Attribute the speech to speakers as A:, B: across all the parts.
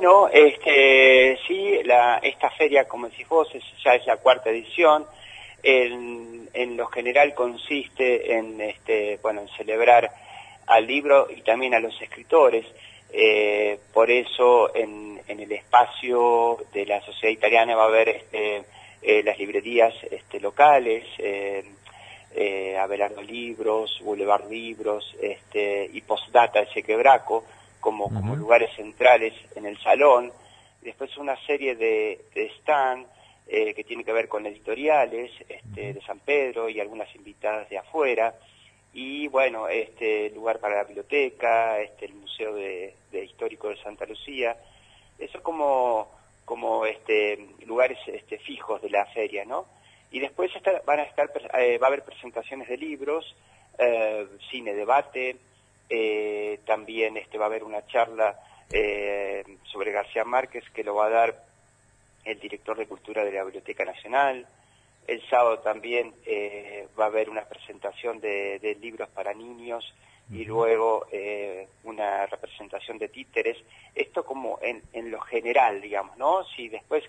A: Bueno, este, sí, esta feria, como decís vos, es, ya es la cuarta edición. En, en lo general consiste en, este, bueno, en celebrar al libro y también a los escritores. Eh, por eso en, en, el espacio de la sociedad italiana va a haber este, eh, las librerías este, locales, eh, eh, Abelardo Libros, Boulevard Libros este, y Postdata ese quebraco como, como lugares centrales en el salón. Después una serie de, de stand eh, que tiene que ver con editoriales este, de San Pedro y algunas invitadas de afuera. Y bueno, este lugar para la biblioteca, este, el Museo de, de Histórico de Santa Lucía. Eso como, como este, lugares este, fijos de la feria, ¿no? Y después van a estar, eh, va a haber presentaciones de libros, eh, cine, debate, eh, también este, va a haber una charla eh, sobre García Márquez que lo va a dar el director de Cultura de la Biblioteca Nacional. El sábado también eh, va a haber una presentación de, de libros para niños y luego una representación de títeres. Esto como en, en, lo general, digamos, ¿no? Si después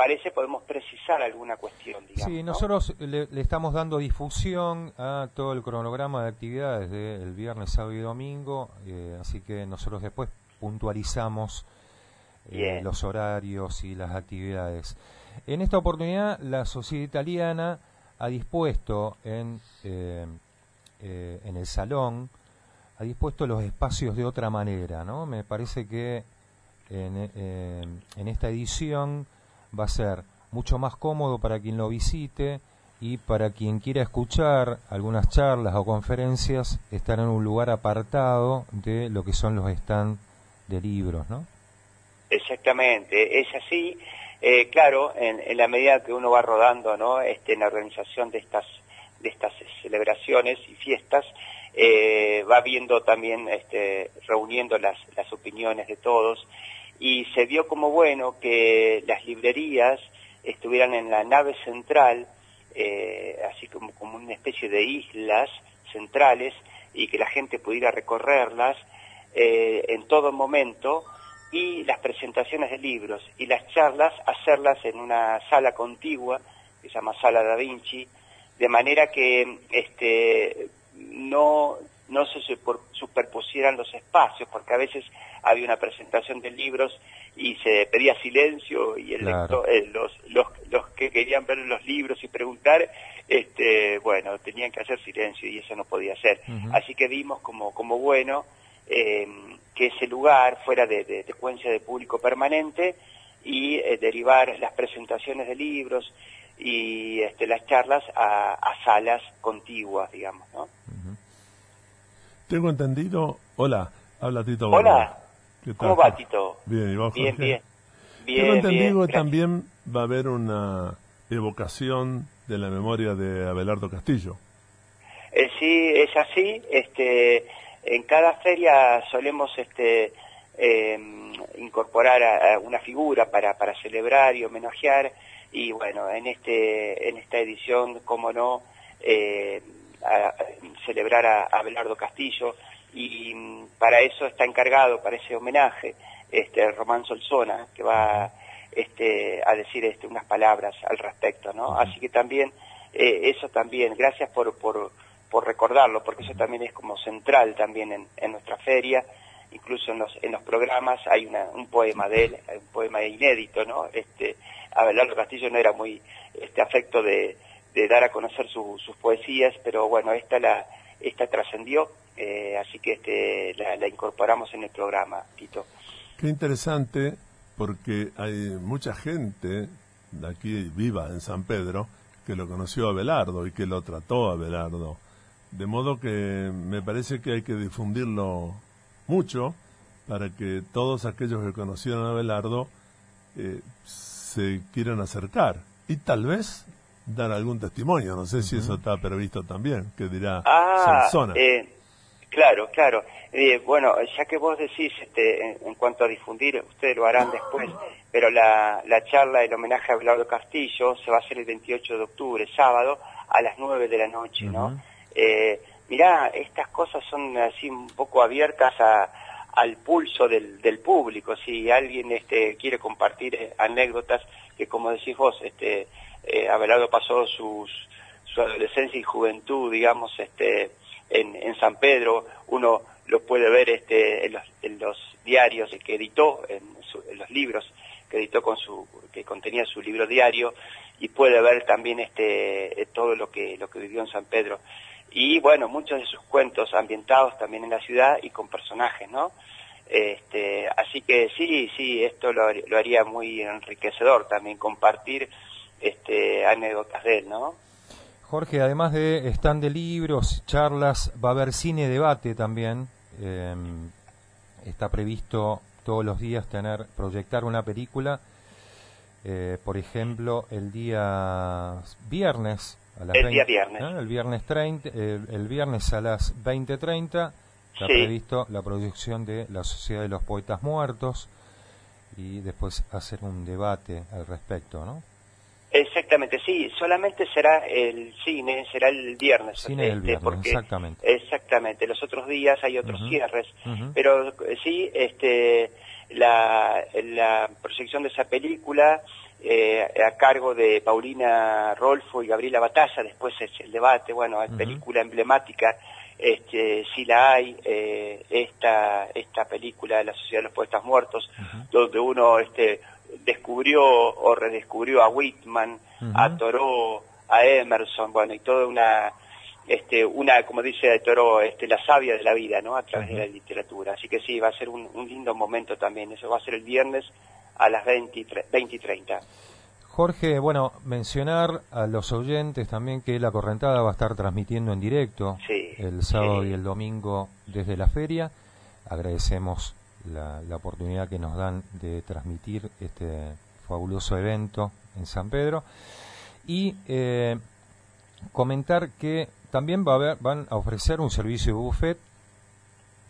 A: parece podemos precisar alguna cuestión, digamos.
B: Sí, nosotros ¿no? le, le, estamos dando difusión a todo el cronograma de actividades del viernes, sábado y domingo, eh, así que nosotros después puntualizamos eh, los horarios y las actividades. En esta oportunidad, la sociedad italiana ha dispuesto en eh, eh, en el salón, ha dispuesto los espacios de otra manera, ¿no? Me parece que en, en esta edición va a ser mucho más cómodo para quien lo visite y para quien quiera escuchar algunas charlas o conferencias, estar en un lugar apartado de lo que son los stands de libros, ¿no?
A: Exactamente, es así. Eh, claro, en, en, la medida que uno va rodando, ¿no? Este, en la organización de estas de estas celebraciones y fiestas, eh, va viendo también, este, reuniendo las, las opiniones de todos, y se vio como bueno que las librerías estuvieran en la nave central, eh, así como, como una especie de islas centrales, y que la gente pudiera recorrerlas eh, en todo momento, y las presentaciones de libros y las charlas hacerlas en una sala contigua, que se llama Sala Da Vinci, de manera que este, no, no se superpusieran los espacios, porque a veces había una presentación de libros y se pedía silencio y el claro. lector, eh, los, los, los que querían ver los libros y preguntar, este, bueno, tenían que hacer silencio y eso no podía ser. Uh -huh. Así que vimos como, como bueno eh, que ese lugar fuera de, de, de público permanente y eh, derivar las presentaciones de libros y este, las charlas a, a, salas contiguas, digamos, ¿no?
C: Tengo entendido... Hola, habla Tito.
A: Hola, ¿cómo va Tito?
C: Bien, ¿y vos,
A: Bien,
C: Jorge?
A: bien. Bien,
C: Tengo entendido
A: bien,
C: que también va a haber una evocación de la memoria de Abelardo Castillo.
A: Eh, sí, es así. Este, en cada feria solemos este, eh, incorporar a, a una figura para, para celebrar y homenajear y bueno, en este en esta edición, como no, eh, a, celebrar a, a Belardo Castillo y mm, para eso está encargado, para ese homenaje, este Román Solzona, que va este, a decir este, unas palabras al respecto, ¿no? Así que también, eh, eso también, gracias por, por, por recordarlo, porque eso también es como central también en, en nuestra feria, incluso en los, en los programas hay una, un poema de él, un poema inédito, ¿no? Este, Abelardo Castillo no era muy este afecto de, de dar a conocer su, sus poesías, pero bueno, esta la esta trascendió, eh, así que este la, la, incorporamos en el programa, Tito.
C: Qué interesante, porque hay mucha gente de aquí viva en San Pedro que lo conoció a Abelardo y que lo trató a Abelardo. De modo que me parece que hay que difundirlo mucho para que todos aquellos que conocieron a Abelardo eh, se quieran acercar y tal vez dar algún testimonio. No sé uh si eso está previsto también, que dirá
A: ah, eh, claro, claro. Eh, bueno, ya que vos decís este, en, en, cuanto a difundir, ustedes lo harán después, pero la, la charla, el homenaje a Belardo Castillo se va a hacer el 28 de octubre, sábado, a las 9 de la noche, uh -huh. ¿no? Eh, mirá, estas cosas son así un poco abiertas a, al pulso del, del público. Si alguien este, quiere compartir eh, anécdotas, que como decís vos, este, eh, pasó su adolescencia y juventud, digamos, este, en, en San Pedro, uno lo puede ver este, en, los, diarios que editó, en, en, los libros que editó con su, que contenía su libro diario, y puede ver también este, todo lo que, lo que vivió en San Pedro y bueno, muchos de sus cuentos ambientados también en la ciudad y con personajes, ¿no? Este, así que sí, sí, esto lo, lo haría muy enriquecedor también compartir este, anécdotas de él, ¿no?
B: Jorge, además de stand de libros, charlas, va a haber cine debate también. Eh, está previsto todos los días tener proyectar una película. Eh, por ejemplo, el día viernes
A: el día viernes.
B: El viernes 30, el, viernes a las 20.30 está previsto la producción de la Sociedad de los Poetas Muertos y después hacer un debate al respecto, ¿no?
A: Exactamente, sí, solamente será el cine, será el viernes.
B: Cine este, viernes, exactamente.
A: Exactamente, los otros días hay otros cierres, pero eh, sí, este, la, la proyección de esa película eh, a cargo de Paulina Rolfo y Gabriela Batalla, después es el debate, bueno, hay película emblemática, este, si la hay, eh, esta, esta película de la Sociedad de los Poetas Muertos, donde uno este, descubrió o redescubrió a Whitman, a Thoreau, a Emerson, bueno, y toda una, este, una, como dice Thoreau, este, la savia de la vida, ¿no? A través de la literatura. Así que sí, va a ser un, un lindo momento también. Eso va a ser el viernes a las 20 y 30.
B: Jorge, bueno, mencionar a los oyentes también que la correntada va a estar transmitiendo en directo el sábado y el domingo desde la feria. Agradecemos la, oportunidad que nos dan de transmitir este fabuloso evento en San Pedro. Y eh, comentar que también va a haber, van a ofrecer un servicio de buffet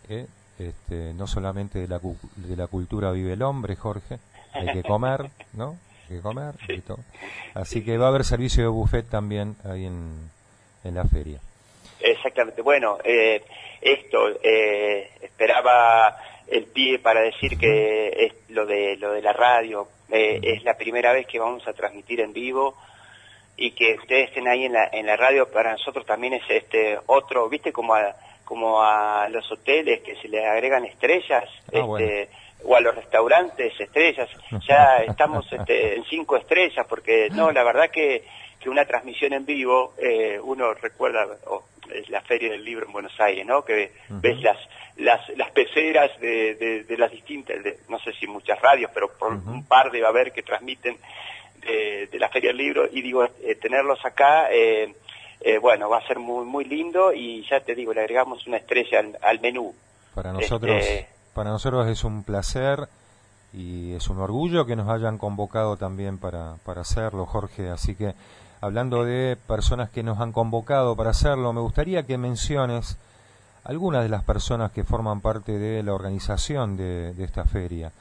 B: eh, este, no solamente de la, de la cultura vive el hombre, Jorge, hay que comer, ¿no? Hay que comer y todo. Así que va a haber servicio de buffet también ahí en, en la feria.
A: Exactamente. Bueno, eh, esto, eh, esperaba el pie para decir que es lo de lo de la radio eh, es la primera vez que vamos a transmitir en vivo y que ustedes estén ahí en la, en la radio para nosotros también es este otro, viste como a, como a los hoteles que se les agregan estrellas, ah, este, o a los restaurantes estrellas, ya estamos este, en cinco estrellas, porque no, la verdad que, que una transmisión en vivo, eh, uno recuerda la Feria del Libro en Buenos Aires, ¿no? Que ves las, las, las peceras de, de, las distintas, no sé si muchas radios, pero por un par de va a haber que transmiten de, la Feria del Libro, y digo, eh, tenerlos acá... Eh, eh, bueno, va a ser muy muy lindo y ya te digo, le agregamos una estrella al, menú.
B: Para nosotros, este, para nosotros es un placer y es un orgullo que nos hayan convocado también para, para hacerlo, Jorge. Así que, hablando de personas que nos han convocado para hacerlo, me gustaría que menciones algunas de las personas que forman parte de la organización de, esta feria.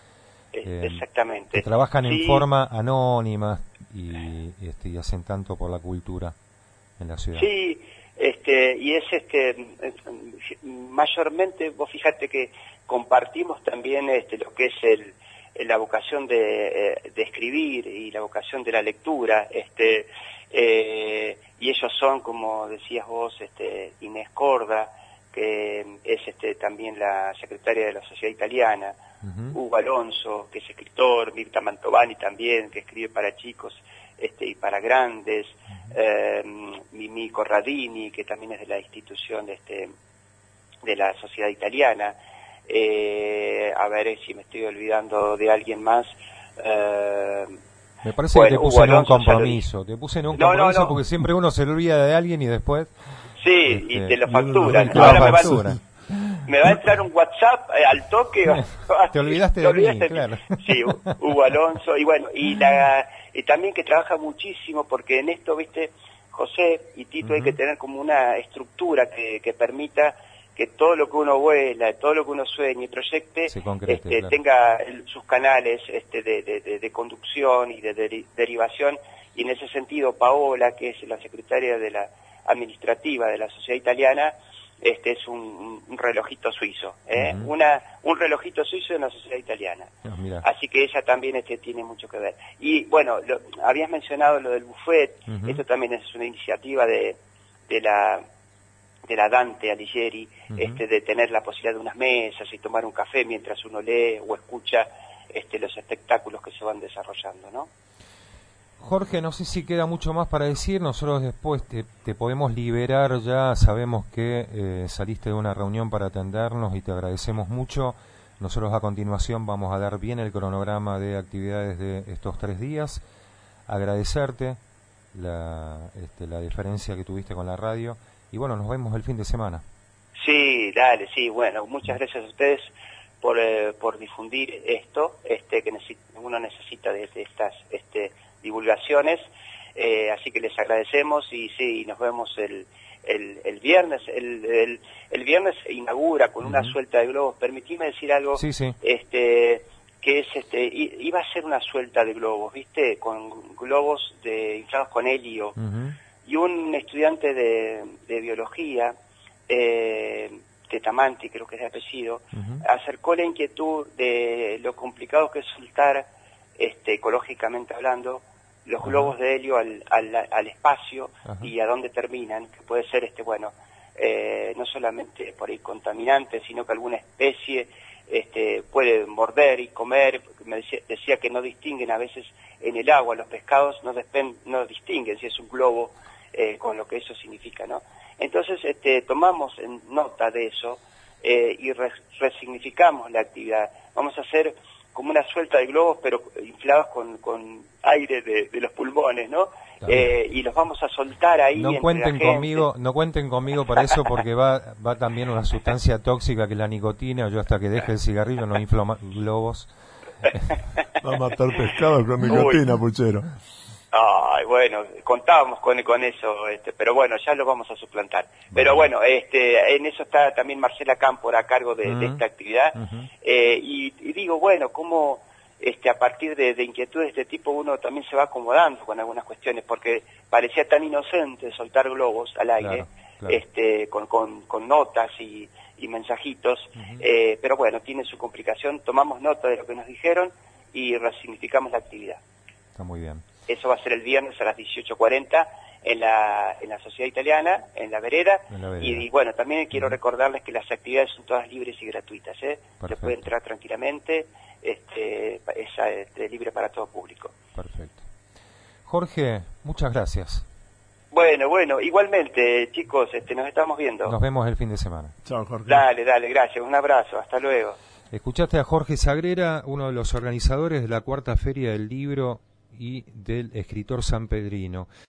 A: Eh, exactamente.
B: Que trabajan en forma anónima y, este, y hacen tanto por la cultura en la ciudad.
A: Sí, este, y es este, mayormente, vos fíjate que compartimos también este, lo que es el, la vocación de, eh, de, escribir y la vocación de la lectura, este, eh, y ellos son, como decías vos, este, Inés Corda, que es este, también la secretaria de la Sociedad Italiana, Hugo Alonso, que es escritor, Mirta Mantovani también, que escribe para chicos, este, y para grandes, eh, Mimi Corradini, que también es de la institución de, este, de la sociedad italiana, eh, a ver si me estoy olvidando de alguien más.
B: Eh, me parece que te puse en un compromiso, te puse en un compromiso porque siempre uno se olvida de alguien y después...
A: Sí, y este, te lo facturan. Ahora me, va, me va a entrar un WhatsApp eh, al toque.
B: te olvidaste de mí, claro.
A: Sí, Hugo Alonso, y bueno, y la y también que trabaja muchísimo porque en esto, viste, José y Tito hay que tener como una estructura que, que permita que todo lo que uno vuela, todo lo que uno sueñe y proyecte, este, tenga sus canales este, de, de, conducción y de, derivación. Y en ese sentido, Paola, que es la secretaria de la administrativa de la sociedad italiana, este es un, relojito suizo, ¿eh? una un relojito suizo en la sociedad italiana. Ah, Así que ella también este, tiene mucho que ver. Y bueno, habías mencionado lo del buffet, esto también es una iniciativa de, de la de la Dante Alighieri, este, de tener la posibilidad de unas mesas y tomar un café mientras uno lee o escucha este, los espectáculos que se van desarrollando, ¿no?
B: Jorge, no sé si queda mucho más para decir. Nosotros después te, podemos liberar ya. Sabemos que eh, saliste de una reunión para atendernos y te agradecemos mucho. Nosotros a continuación vamos a dar bien el cronograma de actividades de estos tres días. Agradecerte la, este, la diferencia que tuviste con la radio. Y bueno, nos vemos el fin de semana.
A: Sí, dale, sí. Bueno, muchas gracias a ustedes por, eh, por difundir esto este, que uno necesita de, de estas. Este, divulgaciones, eh, así que les agradecemos y sí, nos vemos el, el, viernes. El, el, viernes inaugura con una suelta de globos. Permitime decir algo, este que es este iba a ser una suelta de globos, ¿viste? Con globos de inflados con helio. Y un estudiante de, de biología, eh, Tetamanti, creo que es de apellido, acercó la inquietud de lo complicado que es soltar este, ecológicamente hablando, los globos de helio al, al, espacio y a dónde terminan, que puede ser, este bueno, eh, no solamente por ahí contaminante, sino que alguna especie este, puede morder y comer. Me decía, que no distinguen a veces en el agua, los pescados no, no distinguen si es un globo eh, con lo que eso significa, ¿no? Entonces, este, tomamos en nota de eso eh, y resignificamos la actividad. Vamos a hacer como una suelta de globos, pero inflados con, con aire de, los pulmones, ¿no? Eh, y los vamos a soltar ahí.
B: No cuenten conmigo, no cuenten conmigo para eso porque va, va también una sustancia tóxica que es la nicotina. Yo hasta que deje el cigarrillo no inflo globos.
C: Va a matar pescado con nicotina, puchero.
A: Ay, bueno, contábamos con, con eso, este, pero bueno, ya lo vamos a suplantar. Pero bueno, este, en eso está también Marcela Cámpora a cargo de, esta actividad. Eh, y, digo, bueno, cómo este, a partir de, inquietudes de este tipo uno también se va acomodando con algunas cuestiones, porque parecía tan inocente soltar globos al aire, este, con, con, con notas y, y mensajitos, eh, pero bueno, tiene su complicación, tomamos nota de lo que nos dijeron y resignificamos la actividad.
B: Está muy bien.
A: Eso va a ser el viernes a las 18.40 en la, en la Sociedad Italiana, en la vereda. Y, bueno, también quiero recordarles que las actividades son todas libres y gratuitas. ¿eh? Se puede entrar tranquilamente, este, es este, libre para todo público.
B: Perfecto. Jorge, muchas gracias.
A: Bueno, bueno, igualmente, chicos, este, nos estamos viendo.
B: Nos vemos el fin de semana.
C: Chao, Jorge.
A: Dale, dale, gracias. Un abrazo. Hasta luego.
B: Escuchaste a Jorge Sagrera, uno de los organizadores de la cuarta feria del libro y del escritor sanpedrino.